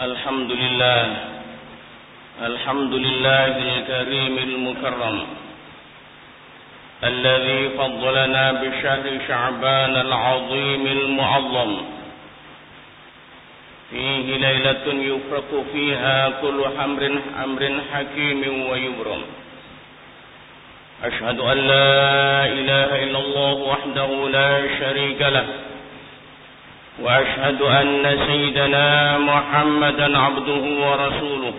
الحمد لله الحمد لله الكريم المكرم الذي فضلنا بشهر شعبان العظيم المعظم. فيه ليلة يفرق فيها كل حمر أمر حكيم ويبرم. أشهد أن لا إله إلا الله وحده لا شريك له. وأشهد أن سيدنا محمدا عبده ورسوله.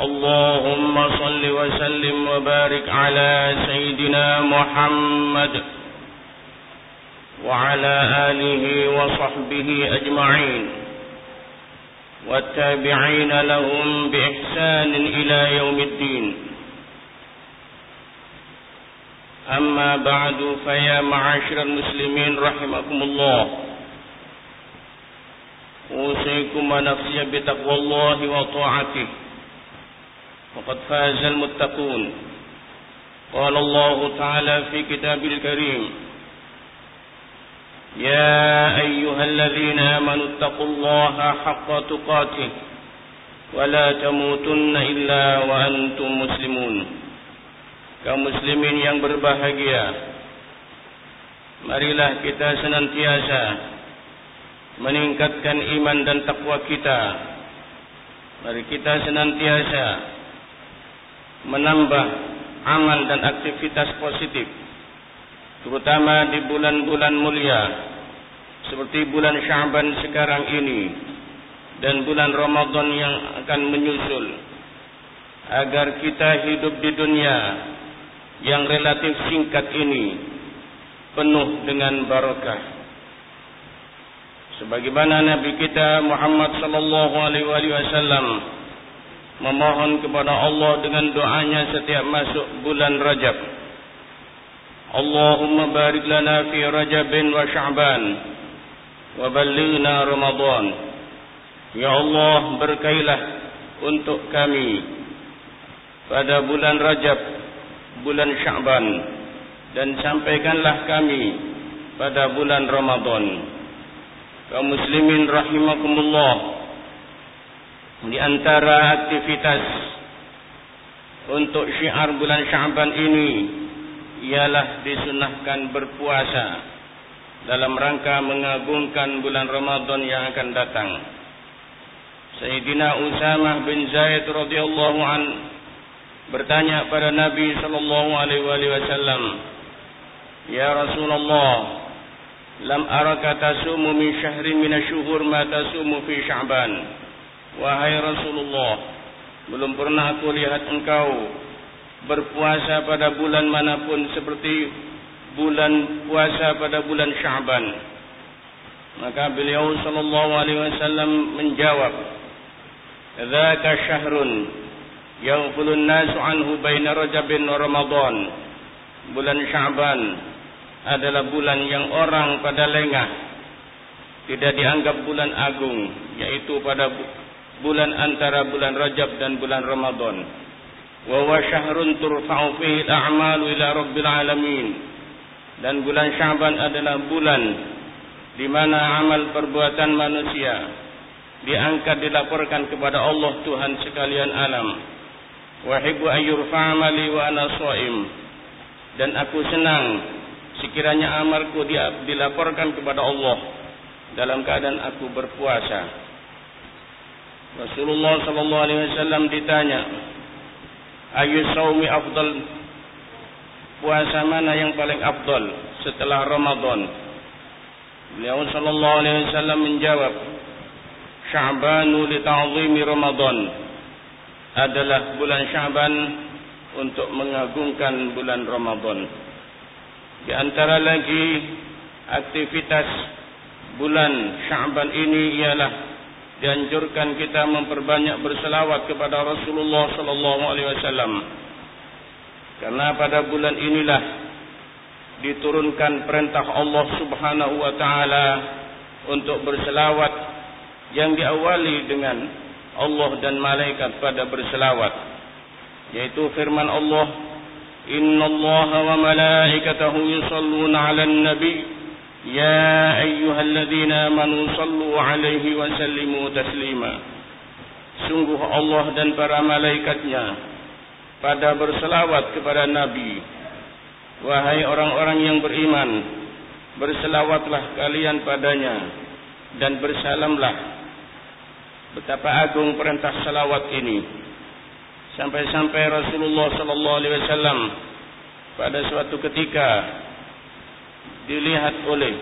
اللهم صل وسلم وبارك على سيدنا محمد وعلى آله وصحبه أجمعين. والتابعين لهم بإحسان إلى يوم الدين. أما بعد فيا معاشر المسلمين رحمكم الله. أوصيكم ونفسي بتقوى الله وطاعته. وقد فاز المتقون. قال الله تعالى في كتاب الكريم يا أيها الذين آمنوا اتقوا الله حق تقاته ولا تموتن إلا وأنتم مسلمون. kaum muslimin yang berbahagia. Marilah kita senantiasa meningkatkan iman dan takwa kita. Mari kita senantiasa menambah amal dan aktivitas positif terutama di bulan-bulan mulia seperti bulan Syaban sekarang ini dan bulan Ramadan yang akan menyusul agar kita hidup di dunia yang relatif singkat ini penuh dengan barakah sebagaimana nabi kita Muhammad sallallahu alaihi wasallam memohon kepada Allah dengan doanya setiap masuk bulan Rajab. Allahumma barik lana fi Rajab wa Sya'ban wa ballighna Ramadan. Ya Allah berkailah untuk kami pada bulan Rajab bulan Sya'ban dan sampaikanlah kami pada bulan Ramadan kaum muslimin rahimakumullah di antara aktivitas untuk syiar bulan Syaban ini ialah disunahkan berpuasa dalam rangka mengagungkan bulan Ramadan yang akan datang. Sayyidina Usamah bin Zaid radhiyallahu an bertanya pada Nabi sallallahu alaihi wasallam, "Ya Rasulullah, Lam araka tasumu min syahri min asyuhur ma tasumu fi sya'ban. Wahai Rasulullah, belum pernah aku lihat engkau berpuasa pada bulan manapun seperti bulan puasa pada bulan Sya'ban. Maka beliau sallallahu alaihi wasallam menjawab, "Dzaka syahrun yaghfulu an-nasu anhu baina Rajab wa Ramadan." Bulan Sya'ban adalah bulan yang orang pada lengah tidak dianggap bulan agung yaitu pada bulan antara bulan Rajab dan bulan Ramadan. Wa wa syahrun turfa'u fihi al-a'malu ila rabbil alamin. Dan bulan Syaban adalah bulan di mana amal perbuatan manusia diangkat dilaporkan kepada Allah Tuhan sekalian alam. Wa hibbu ayyurfa'amali wa ana dan aku senang sekiranya amalku dilaporkan kepada Allah dalam keadaan aku berpuasa. Rasulullah sallallahu alaihi wasallam ditanya, "Ayu saumi afdal?" Puasa mana yang paling afdal setelah Ramadan? Beliau sallallahu alaihi wasallam menjawab, "Sya'banu li ta'zimi Ramadan." Adalah bulan Sya'ban untuk mengagungkan bulan Ramadan. Di antara lagi aktivitas bulan Syaban ini ialah dianjurkan kita memperbanyak berselawat kepada Rasulullah sallallahu alaihi wasallam. Karena pada bulan inilah diturunkan perintah Allah Subhanahu wa taala untuk berselawat yang diawali dengan Allah dan malaikat pada berselawat yaitu firman Allah إن الله وملائكته يصلون على النبي يا أيها الذين آمنوا صلوا عليه وسلموا تسليما Sungguh Allah dan para malaikatnya pada berselawat kepada Nabi. Wahai orang-orang yang beriman, berselawatlah kalian padanya dan bersalamlah. Betapa agung perintah selawat ini. Sampai-sampai Rasulullah sallallahu alaihi wasallam pada suatu ketika dilihat oleh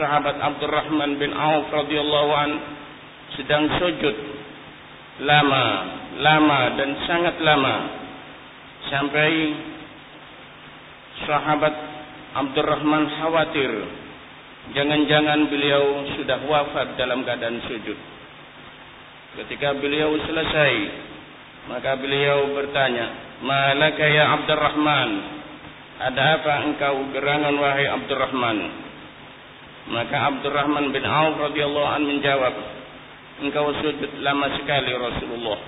sahabat Abdurrahman bin Auf radhiyallahu an sedang sujud lama, lama dan sangat lama sampai sahabat Abdurrahman khawatir jangan-jangan beliau sudah wafat dalam keadaan sujud. Ketika beliau selesai, maka beliau bertanya, "Malaka ya Abdurrahman? Ada apa engkau gerangan wahai Abdurrahman?" Maka Abdurrahman bin Auf radhiyallahu an menjawab, "Engkau sujud lama sekali Rasulullah.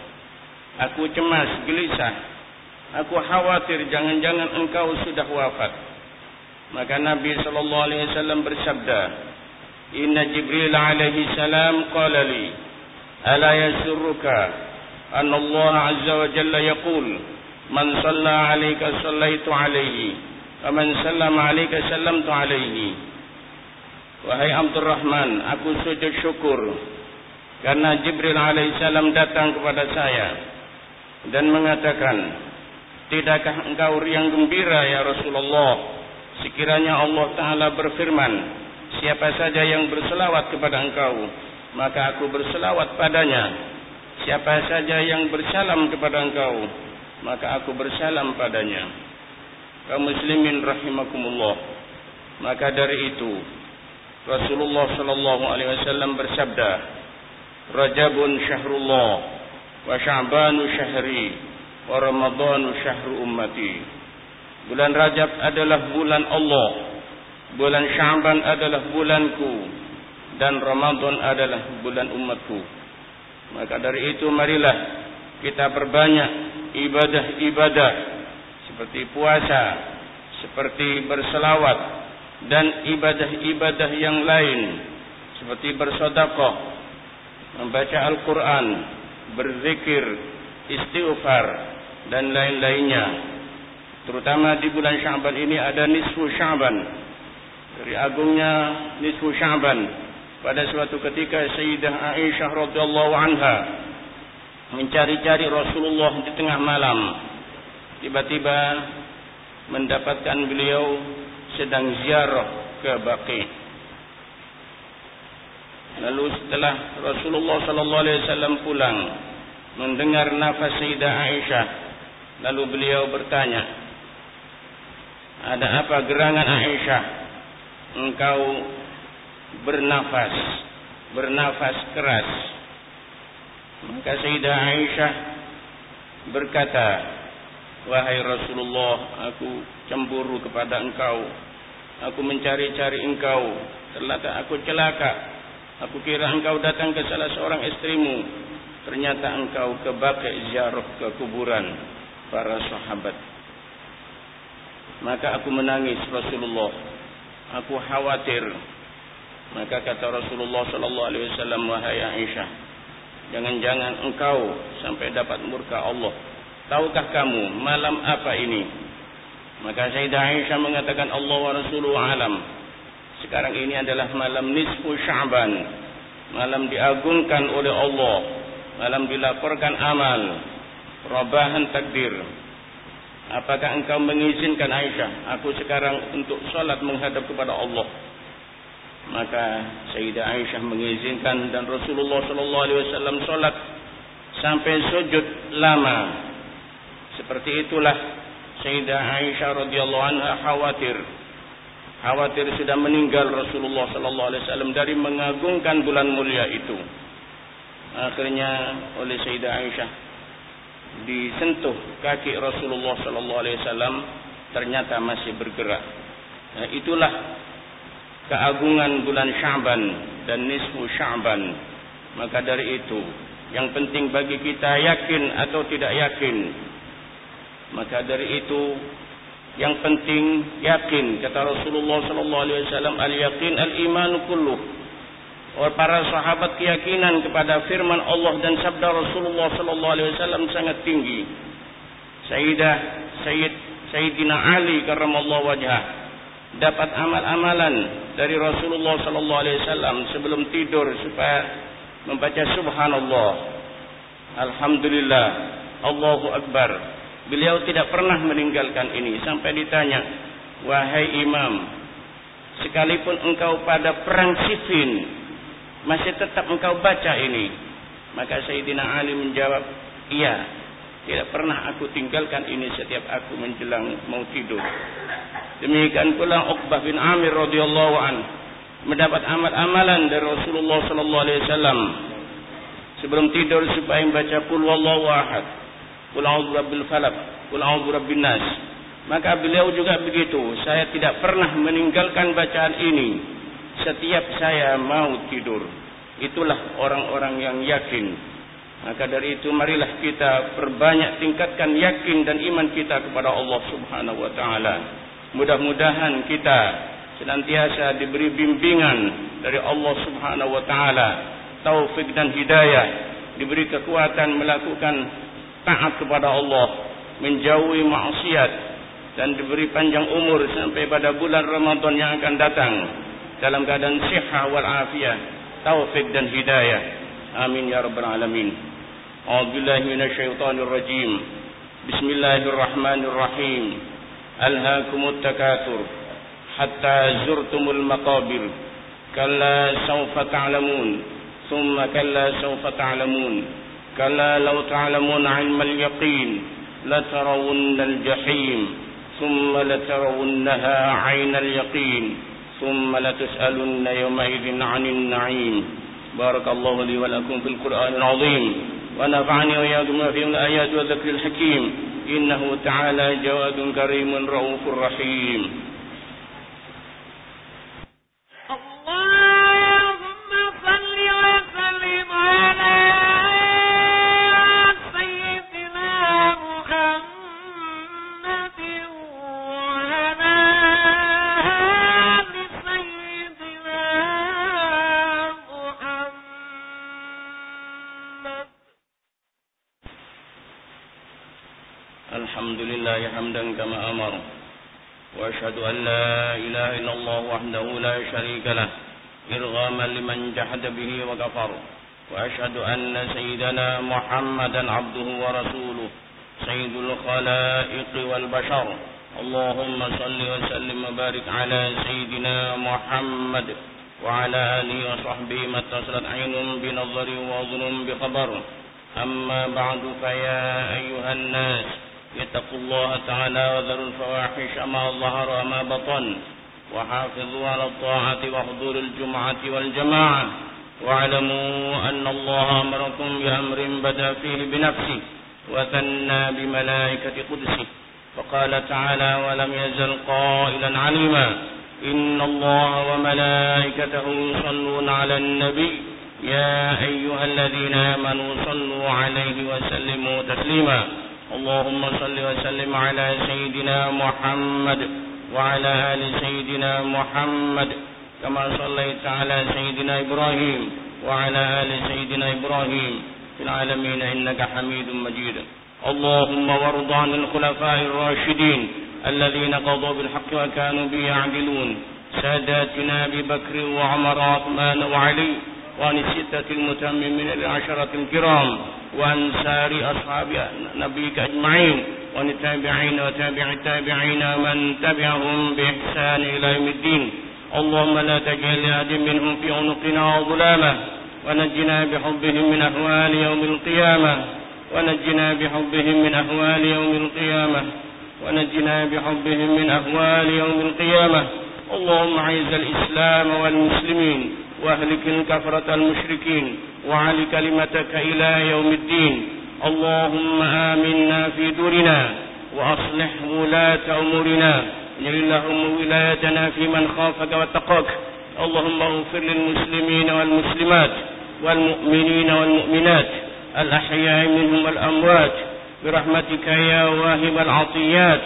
Aku cemas, gelisah. Aku khawatir jangan-jangan engkau sudah wafat." Maka Nabi sallallahu alaihi wasallam bersabda, "Inna Jibril alaihi salam qala li, ala yasurruka Allah azza wa jalla yaqul, man shalla 'alaika sallaitu 'alaihi, wa man sallama 'alaika sallamtu 'alaihi." Wahai Abdurrahman, aku sujud syukur karena Jibril alaihi salam datang kepada saya dan mengatakan, "Tidakkah engkau riang gembira ya Rasulullah?" Sekiranya Allah Ta'ala berfirman Siapa saja yang berselawat kepada engkau Maka aku berselawat padanya Siapa saja yang bersalam kepada engkau Maka aku bersalam padanya Kau muslimin rahimakumullah Maka dari itu Rasulullah wasallam bersabda Rajabun syahrullah wa sya'banu syahri wa ramadhanu syahru ummati Bulan Rajab adalah bulan Allah. Bulan Syaban adalah bulanku. Dan Ramadan adalah bulan umatku. Maka dari itu marilah kita berbanyak ibadah-ibadah. Seperti puasa. Seperti berselawat. Dan ibadah-ibadah yang lain. Seperti bersodakoh. Membaca Al-Quran. Berzikir. Istighfar. Dan lain-lainnya terutama di bulan Syaban ini ada nisfu Syaban dari agungnya nisfu Syaban pada suatu ketika Sayyidah Aisyah radhiyallahu anha mencari-cari Rasulullah di tengah malam. Tiba-tiba mendapatkan beliau sedang ziarah ke Baqi. Lalu setelah Rasulullah sallallahu alaihi wasallam pulang mendengar nafas Sayyidah Aisyah lalu beliau bertanya ada apa gerangan Aisyah? Engkau bernafas. Bernafas keras. Maka Sayyidah Aisyah berkata wahai Rasulullah aku cemburu kepada engkau. Aku mencari-cari engkau. Ternyata aku celaka. Aku kira engkau datang ke salah seorang istrimu. Ternyata engkau ke bakai ziarah ke kuburan para sahabat. Maka aku menangis Rasulullah. Aku khawatir. Maka kata Rasulullah sallallahu alaihi wasallam wahai Aisyah, jangan-jangan engkau sampai dapat murka Allah. Tahukah kamu malam apa ini? Maka Sayyidah Aisyah mengatakan Allah wa Rasuluhu alam. Sekarang ini adalah malam nisfu Sya'ban. Malam diagungkan oleh Allah. Malam dilaporkan amal. Rabahan takdir. Apakah engkau mengizinkan Aisyah Aku sekarang untuk solat menghadap kepada Allah Maka Sayyidah Aisyah mengizinkan Dan Rasulullah SAW solat Sampai sujud lama. Seperti itulah Sayyidah Aisyah radhiyallahu anha khawatir. Khawatir sudah meninggal Rasulullah SAW Dari mengagungkan bulan mulia itu. Akhirnya oleh Sayyidah Aisyah disentuh kaki Rasulullah sallallahu alaihi wasallam ternyata masih bergerak. Nah, itulah keagungan bulan Sya'ban dan nisfu Sya'ban. Maka dari itu, yang penting bagi kita yakin atau tidak yakin. Maka dari itu, Yang penting yakin kata Rasulullah sallallahu alaihi wasallam al yakin al iman kulluh. Or para sahabat keyakinan kepada firman Allah dan sabda Rasulullah sallallahu alaihi wasallam sangat tinggi. Sayyidah Sayyid Sayyidina Ali karramallahu wajhah dapat amal-amalan dari Rasulullah sallallahu alaihi wasallam sebelum tidur supaya membaca subhanallah. Alhamdulillah. Allahu akbar. Beliau tidak pernah meninggalkan ini. Sampai ditanya wahai imam sekalipun engkau pada perang Siffin masih tetap engkau baca ini? Maka Sayyidina Ali menjawab iya tidak pernah aku tinggalkan ini setiap aku menjelang mau tidur. Demikian pula Uqbah bin Amir radhiyallahu an mendapat amal-amalan dari Rasulullah sallallahu alaihi wasallam sebelum tidur supaya membaca qul huwallahu ahad, qul a'udzu birabbil falaq, qul a'udzu birabbin nas. Maka beliau juga begitu. Saya tidak pernah meninggalkan bacaan ini setiap saya mau tidur. Itulah orang-orang yang yakin Maka dari itu marilah kita perbanyak tingkatkan yakin dan iman kita kepada Allah Subhanahu wa taala. Mudah-mudahan kita senantiasa diberi bimbingan dari Allah Subhanahu wa taala, taufik dan hidayah, diberi kekuatan melakukan taat kepada Allah, menjauhi maksiat dan diberi panjang umur sampai pada bulan Ramadan yang akan datang dalam keadaan sihat wal afiat, taufik dan hidayah. Amin ya rabbal alamin. أعوذ بالله من الشيطان الرجيم. بسم الله الرحمن الرحيم. ألهاكم التكاثر حتى زرتم المقابر. كلا سوف تعلمون. ثم كلا سوف تعلمون. كلا لو تعلمون علم اليقين لترون الجحيم. ثم لترونها عين اليقين. ثم لتسألن يومئذ عن النعيم. بارك الله لي ولكم في القرآن العظيم. ونفعني وإياكم في الآيات والذكر الحكيم إنه تعالى جواد كريم رؤوف رحيم لا إله إلا الله وحده لا شريك له إرغاما لمن جحد به وكفر وأشهد أن سيدنا محمدا عبده ورسوله سيد الخلائق والبشر. اللهم صل وسلم وبارك على سيدنا محمد وعلى آله وصحبه ما اتصلت عين بنظر وأذن بخبر. أما بعد فيا أيها الناس اتقوا الله تعالى وذروا الفواحش ما ظهر وما بطن. وحافظوا على الطاعة وحضور الجمعة والجماعة. واعلموا أن الله أمركم بأمر بدأ فيه بنفسه وثنى بملائكة قدسه. فقال تعالى ولم يزل قائلا عليما إن الله وملائكته يصلون على النبي. يا أيها الذين آمنوا صلوا عليه وسلموا تسليما. اللهم صل وسلم على سيدنا محمد وعلى آل سيدنا محمد كما صليت على سيدنا إبراهيم وعلى آل سيدنا إبراهيم في العالمين إنك حميد مجيد. اللهم وارض عن الخلفاء الراشدين الذين قضوا بالحق وكانوا به يعدلون. ساداتنا أبي بكر وعمر وعثمان وعلي وعن الستة المتممين العشرة الكرام وعن سار أصحاب نبيك أجمعين وعن التابعين وتابع التابعين من تبعهم بإحسان إلى يوم الدين. اللهم لا تجعل لأحد منهم في عنقنا ظلامة ونجنا بحبهم من أهوال يوم القيامة ونجنا بحبهم من أهوال يوم القيامة ونجنا بحبهم من أهوال يوم القيامة. اللهم عز الإسلام والمسلمين وأهلك الكفرة المشركين وعلي كلمتك إلى يوم الدين. اللهم آمنا في دورنا وأصلح ولاة أمورنا. اجعل اللهم ولايتنا في من خافك واتقاك. اللهم اغفر للمسلمين والمسلمات والمؤمنين والمؤمنات الأحياء منهم والأموات. برحمتك يا واهب العطيات.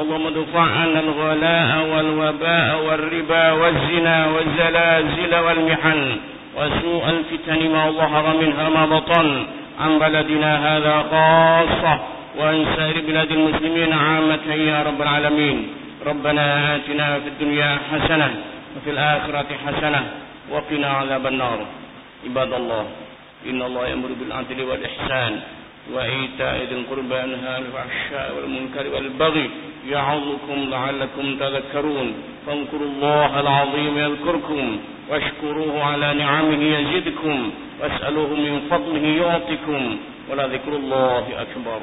اللهم ادفع عنا الغلاء والوباء والربا والزنا والزلازل والمحن وسوء الفتن ما ظهر منها ما بطن عن بلدنا هذا خاصة وعن سائر بلاد المسلمين عامة يا رب العالمين. ربنا آتنا في الدنيا حسنة وفي الآخرة حسنة وقنا عذاب النار. عباد الله إن الله يأمر بالعدل والإحسان وإيتاء ذي القربى ينهى عن الفحشاء والمنكر والبغي يعظكم لعلكم تذكرون. فاذكروا الله العظيم يذكركم واشكروه على نعمه يزدكم واسألوه من فضله يعطكم ولذكر الله أكبر.